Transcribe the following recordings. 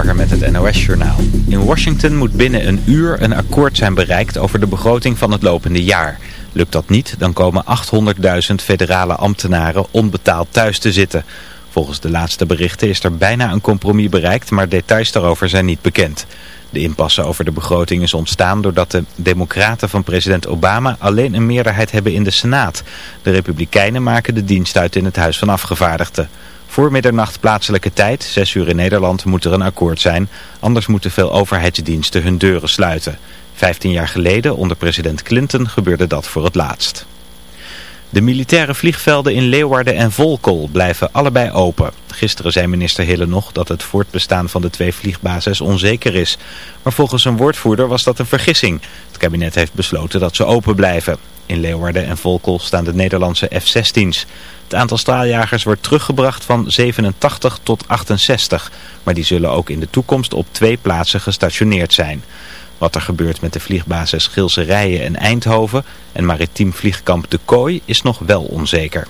Met het NOS-journaal. In Washington moet binnen een uur een akkoord zijn bereikt over de begroting van het lopende jaar. Lukt dat niet, dan komen 800.000 federale ambtenaren onbetaald thuis te zitten. Volgens de laatste berichten is er bijna een compromis bereikt, maar details daarover zijn niet bekend. De impasse over de begroting is ontstaan doordat de democraten van president Obama alleen een meerderheid hebben in de Senaat. De republikeinen maken de dienst uit in het Huis van Afgevaardigden. Voor middernacht plaatselijke tijd, 6 uur in Nederland, moet er een akkoord zijn. Anders moeten veel overheidsdiensten hun deuren sluiten. Vijftien jaar geleden, onder president Clinton, gebeurde dat voor het laatst. De militaire vliegvelden in Leeuwarden en Volkel blijven allebei open. Gisteren zei minister Hille nog dat het voortbestaan van de twee vliegbases onzeker is. Maar volgens een woordvoerder was dat een vergissing. Het kabinet heeft besloten dat ze open blijven. In Leeuwarden en Volkel staan de Nederlandse F-16's. Het aantal straaljagers wordt teruggebracht van 87 tot 68. Maar die zullen ook in de toekomst op twee plaatsen gestationeerd zijn. Wat er gebeurt met de vliegbasis Gilse en Eindhoven en maritiem vliegkamp De Kooi is nog wel onzeker.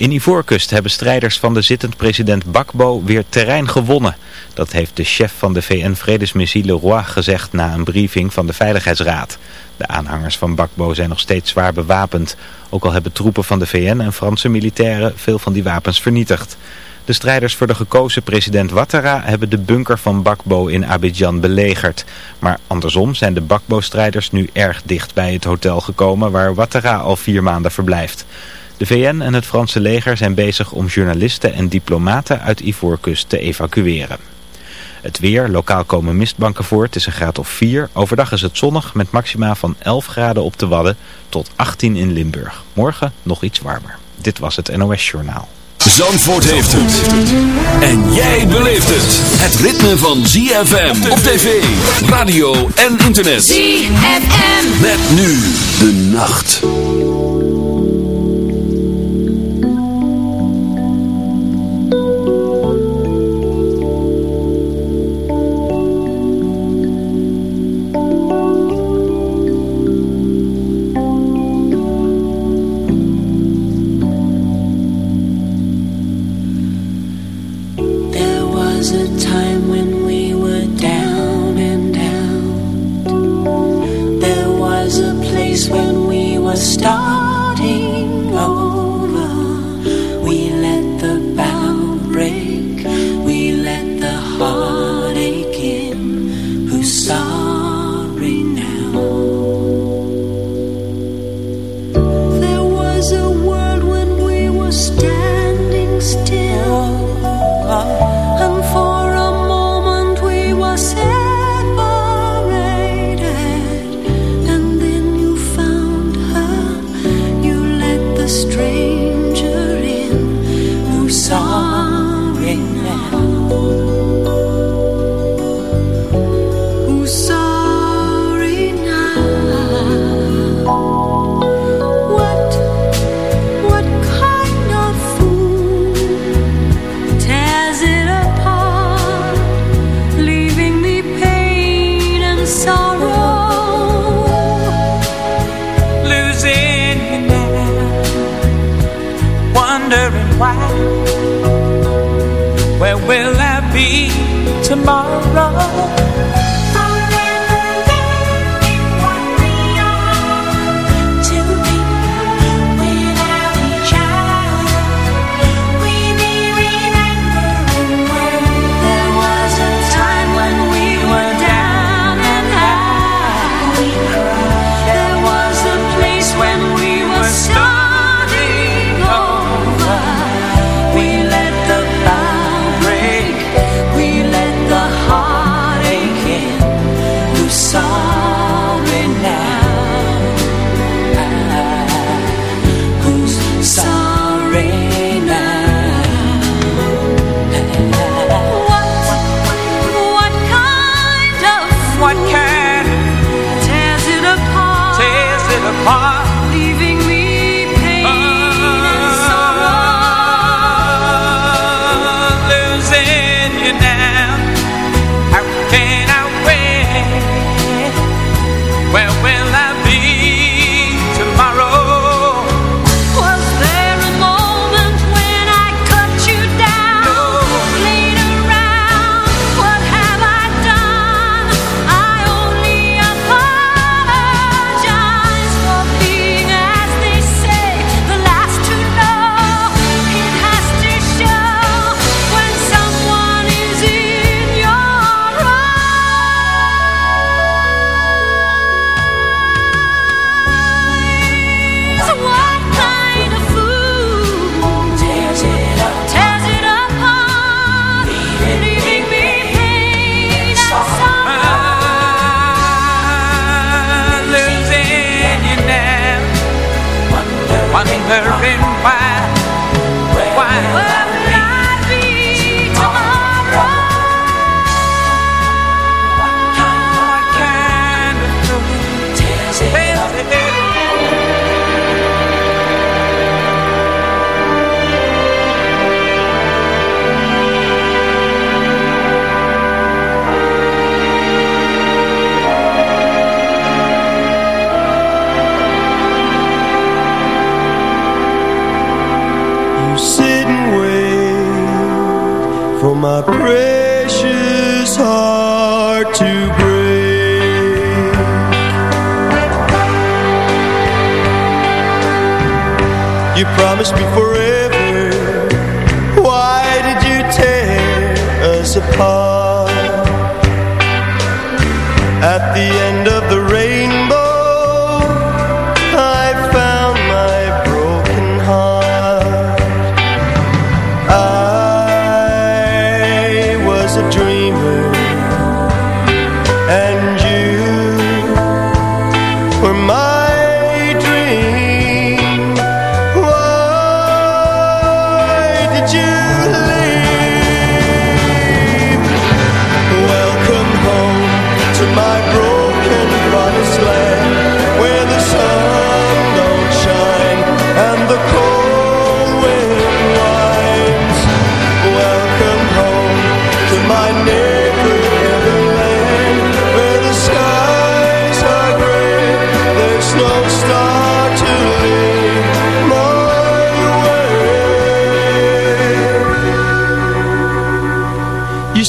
In Ivoorkust hebben strijders van de zittend president Bakbo weer terrein gewonnen. Dat heeft de chef van de VN-vredesmissie Leroy gezegd na een briefing van de Veiligheidsraad. De aanhangers van Bakbo zijn nog steeds zwaar bewapend. Ook al hebben troepen van de VN en Franse militairen veel van die wapens vernietigd. De strijders voor de gekozen president Ouattara hebben de bunker van Bakbo in Abidjan belegerd. Maar andersom zijn de Bakbo-strijders nu erg dicht bij het hotel gekomen waar Ouattara al vier maanden verblijft. De VN en het Franse leger zijn bezig om journalisten en diplomaten uit Ivoorkust te evacueren. Het weer, lokaal komen mistbanken voor, het is een graad of 4. Overdag is het zonnig met maxima van 11 graden op de Wadden tot 18 in Limburg. Morgen nog iets warmer. Dit was het NOS Journaal. Zandvoort heeft het. En jij beleeft het. Het ritme van ZFM op tv, radio en internet. ZFM. Met nu de nacht. Tomorrow? Wondering why, why. My precious heart to break. You promised me forever. Why did you tear us apart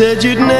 said you'd said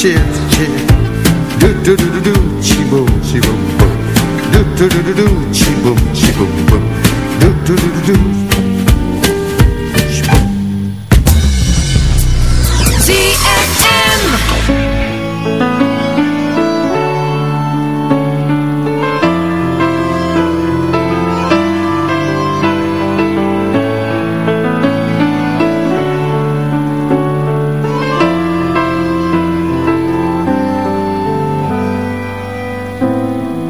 chips, chips. Do do do do do, chi boom, chi boom boom. Do do do do do, chi boom, chi boom boom. Do do do do do.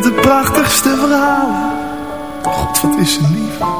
De prachtigste verhalen. God, wat is ze lief.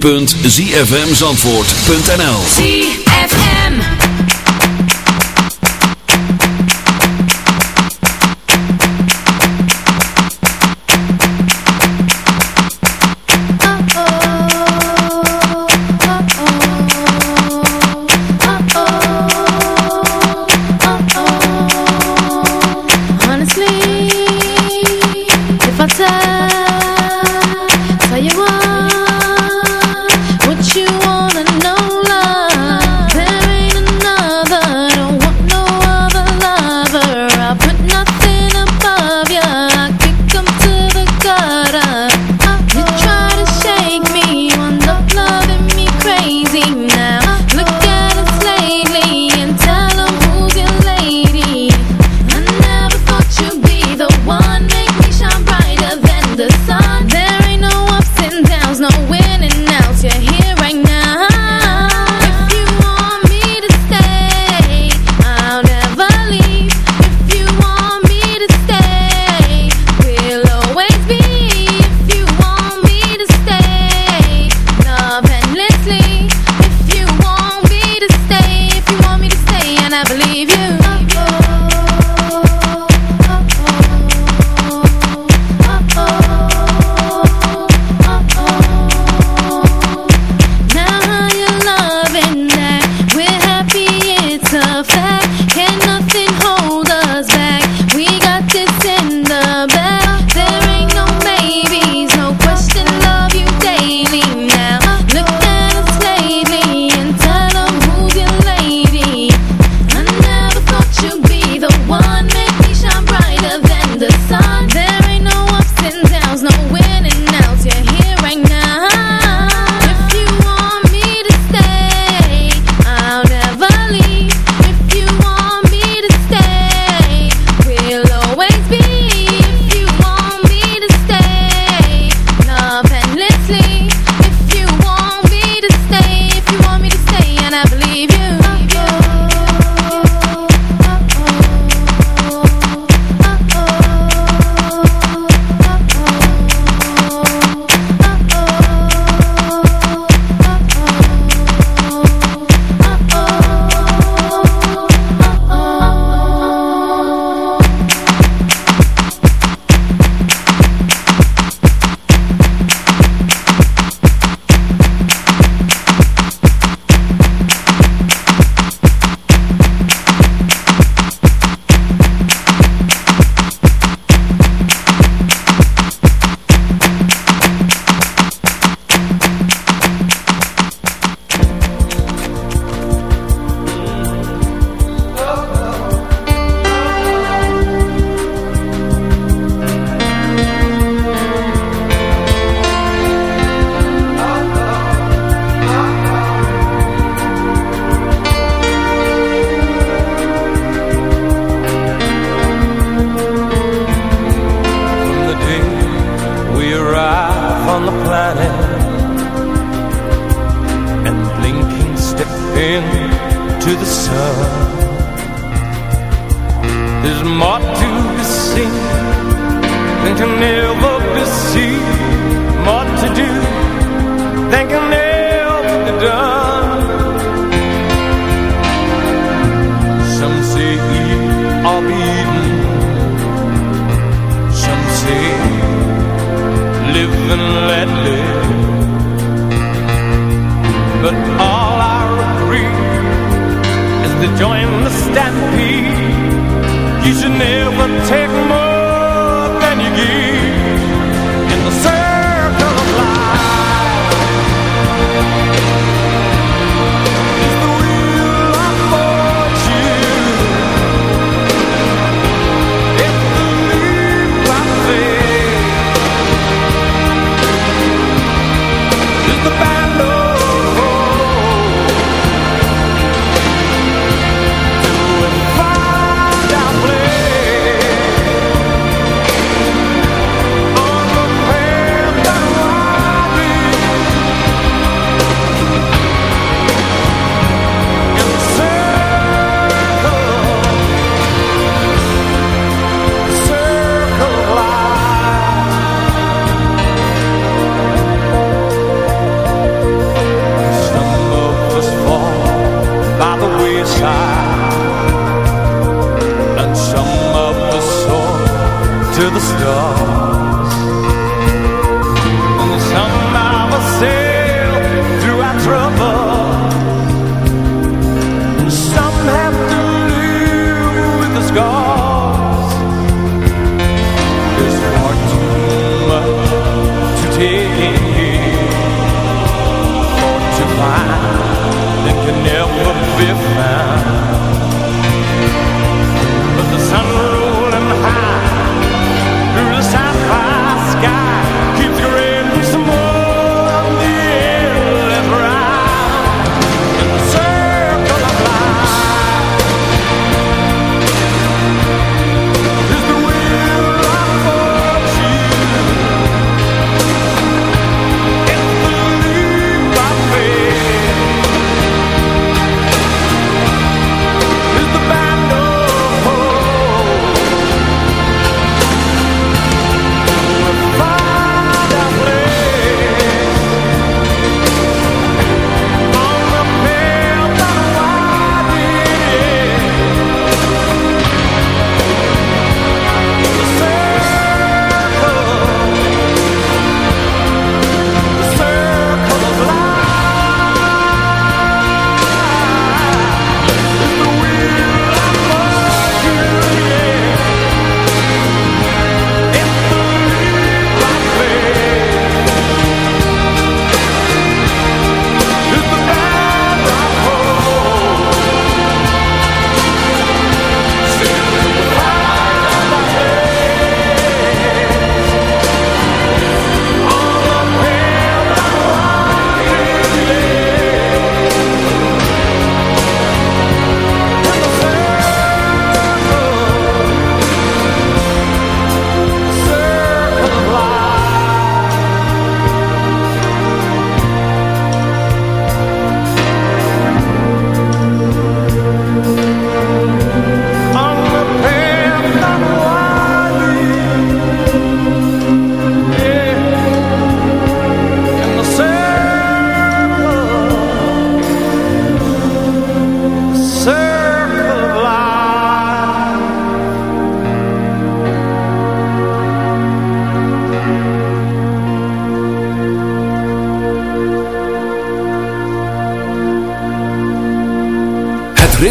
www.zfmzandvoort.nl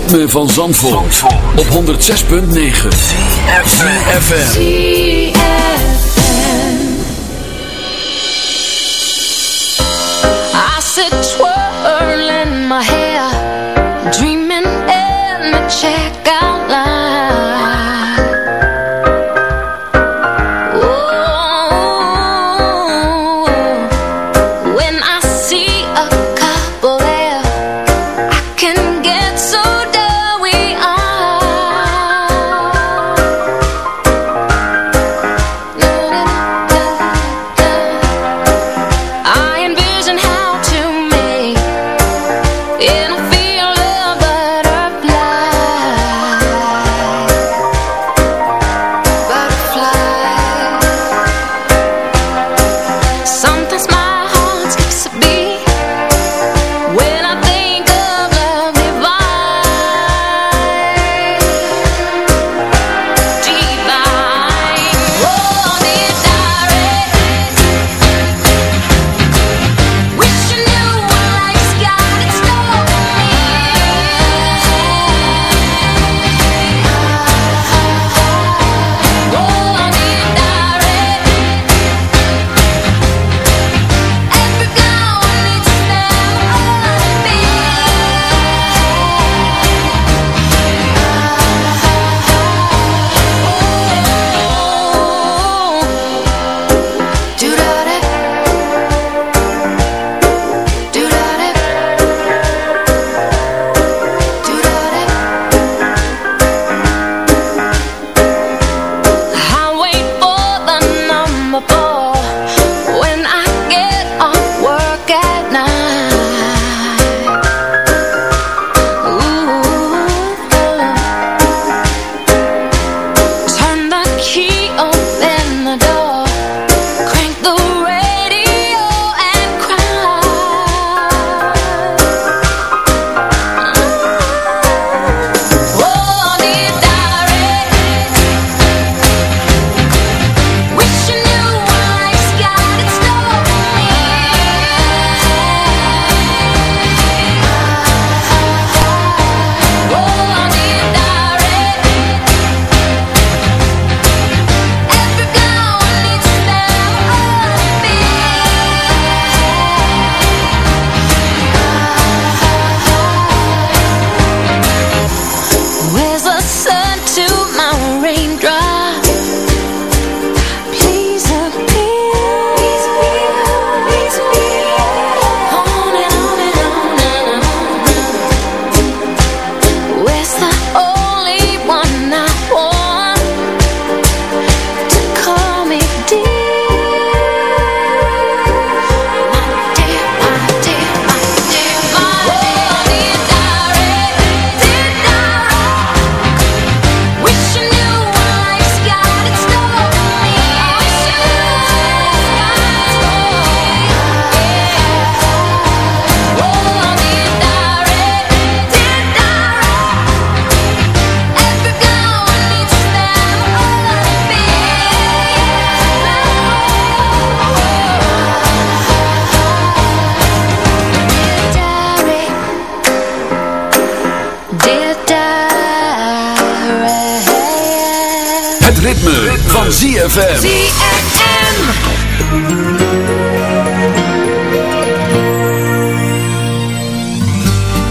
ritme van Zandvoort, op 106.9 CFFM I sit twirling my hair Dream check out 106.9 ZFM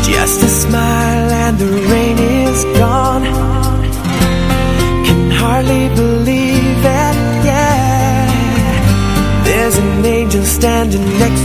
Just a smile and the rain is gone. Can hardly believe it, yeah. There's an angel standing next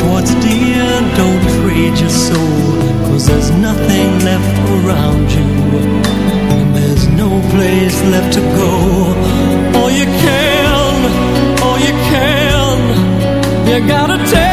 towards the end Don't trade your soul Cause there's nothing left around you. And there's no place left to go. All you can, all you can You gotta take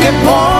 que